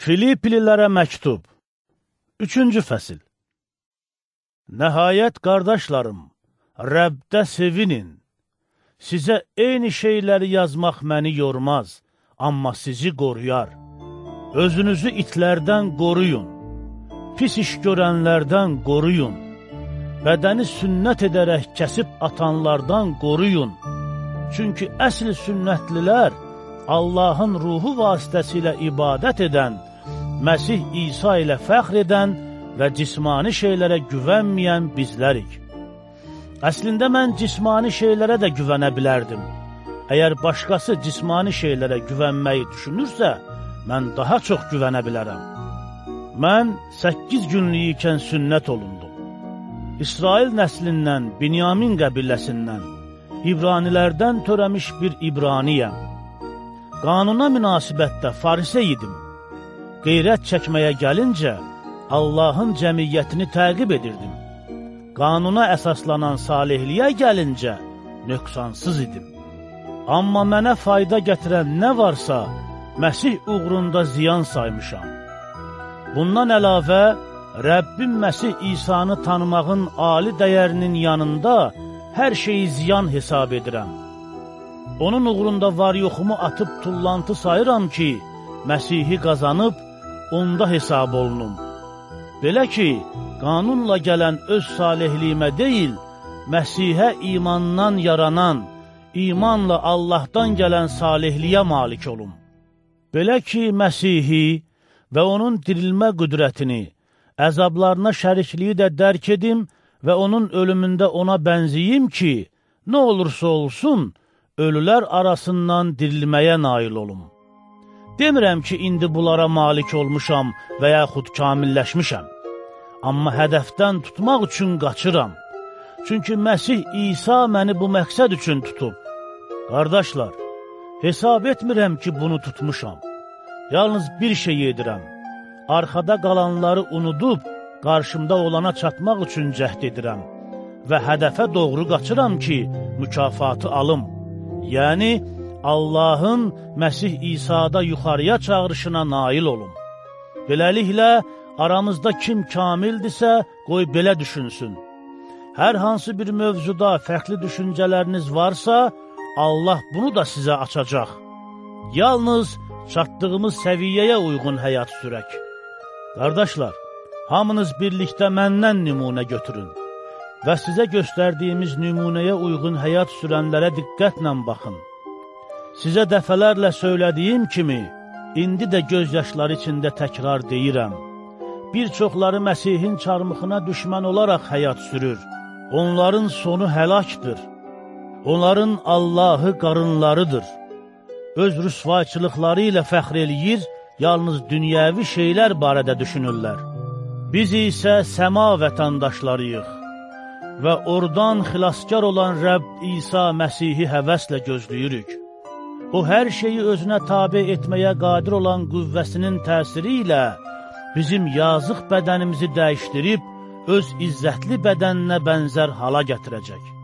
Filiplilərə məktub 3-cü fəsil Nəhayət, qardaşlarım, Rəbdə sevinin. Sizə eyni şeyləri yazmaq məni yormaz, amma sizi qoruyar. Özünüzü itlərdən qoruyun, pis iş görənlərdən qoruyun, bədəni sünnət edərək kəsib atanlardan qoruyun. Çünki əsl sünnətlilər Allahın ruhu vasitəsilə ibadət edən, Məsih İsa ilə fəxr edən və cismani şeylərə güvənməyən bizlərik. Əslində mən cismani şeylərə də güvənə bilərdim. Əgər başqası cismani şeylərə güvənməyi düşünürsə, mən daha çox güvənə bilərəm. Mən 8 günlük ikən sünnət olundum. İsrail nəslindən, Binyamin qəbiləsindən, İbranilərdən törəmiş bir İbraniyəm. Qanuna münasibətdə farisə idim qeyrət çəkməyə gəlincə, Allahın cəmiyyətini təqib edirdim. Qanuna əsaslanan salihliyə gəlincə, nöqsansız idim. Amma mənə fayda gətirən nə varsa, Məsih uğrunda ziyan saymışam. Bundan əlavə, Rəbbim Məsih İsanı tanımağın ali dəyərinin yanında hər şeyi ziyan hesab edirəm. Onun uğrunda var yoxumu atıb tullantı sayıram ki, Məsihi qazanıb, onda hesab olunum. Belə ki, qanunla gələn öz salihliyimə deyil, Məsihə imandan yaranan, imanla Allahdan gələn salihliyə malik olum. Belə ki, Məsihi və onun dirilmə qüdrətini, əzablarına şərikliyi də dərk edim və onun ölümündə ona bənziyim ki, nə olursa olsun, ölülər arasından dirilməyə nail olum. Demirəm ki, indi bunlara malik olmuşam və yaxud kamilləşmişəm. Amma hədəfdən tutmaq üçün qaçıram. Çünki Məsih İsa məni bu məqsəd üçün tutub. Qardaşlar, hesab etmirəm ki, bunu tutmuşam. Yalnız bir şey edirəm. Arxada qalanları unudub, qarşımda olana çatmaq üçün cəhd edirəm və hədəfə doğru qaçıram ki, mükafatı alım. Yəni, Allahın Məsih İsa'da yuxarıya çağırışına nail olun. Beləliklə, aramızda kim kamildirsə, qoy belə düşünsün. Hər hansı bir mövzuda fərqli düşüncələriniz varsa, Allah bunu da sizə açacaq. Yalnız çatdığımız səviyyəyə uyğun həyat sürək. Qardaşlar, hamınız birlikdə məndən nümunə götürün və sizə göstərdiyimiz nümunəyə uyğun həyat sürənlərə diqqətlə baxın. Sizə dəfələrlə söylədiyim kimi, indi də göz yaşları içində təkrar deyirəm. Bir çoxları Məsihin çarmıxına düşmən olaraq həyat sürür. Onların sonu həlakdır. Onların Allahı qarınlarıdır. Öz rüsvayçılıqları ilə fəxr eləyir, yalnız dünyəvi şeylər barədə düşünürlər. Biz isə səma vətəndaşlarıyıq və oradan xilaskar olan Rəbb İsa Məsihi həvəslə gözləyirik. O, hər şeyi özünə tabi etməyə qadir olan qüvvəsinin təsiri ilə bizim yazıq bədənimizi dəyişdirib, öz izzətli bədəninə bənzər hala gətirəcək.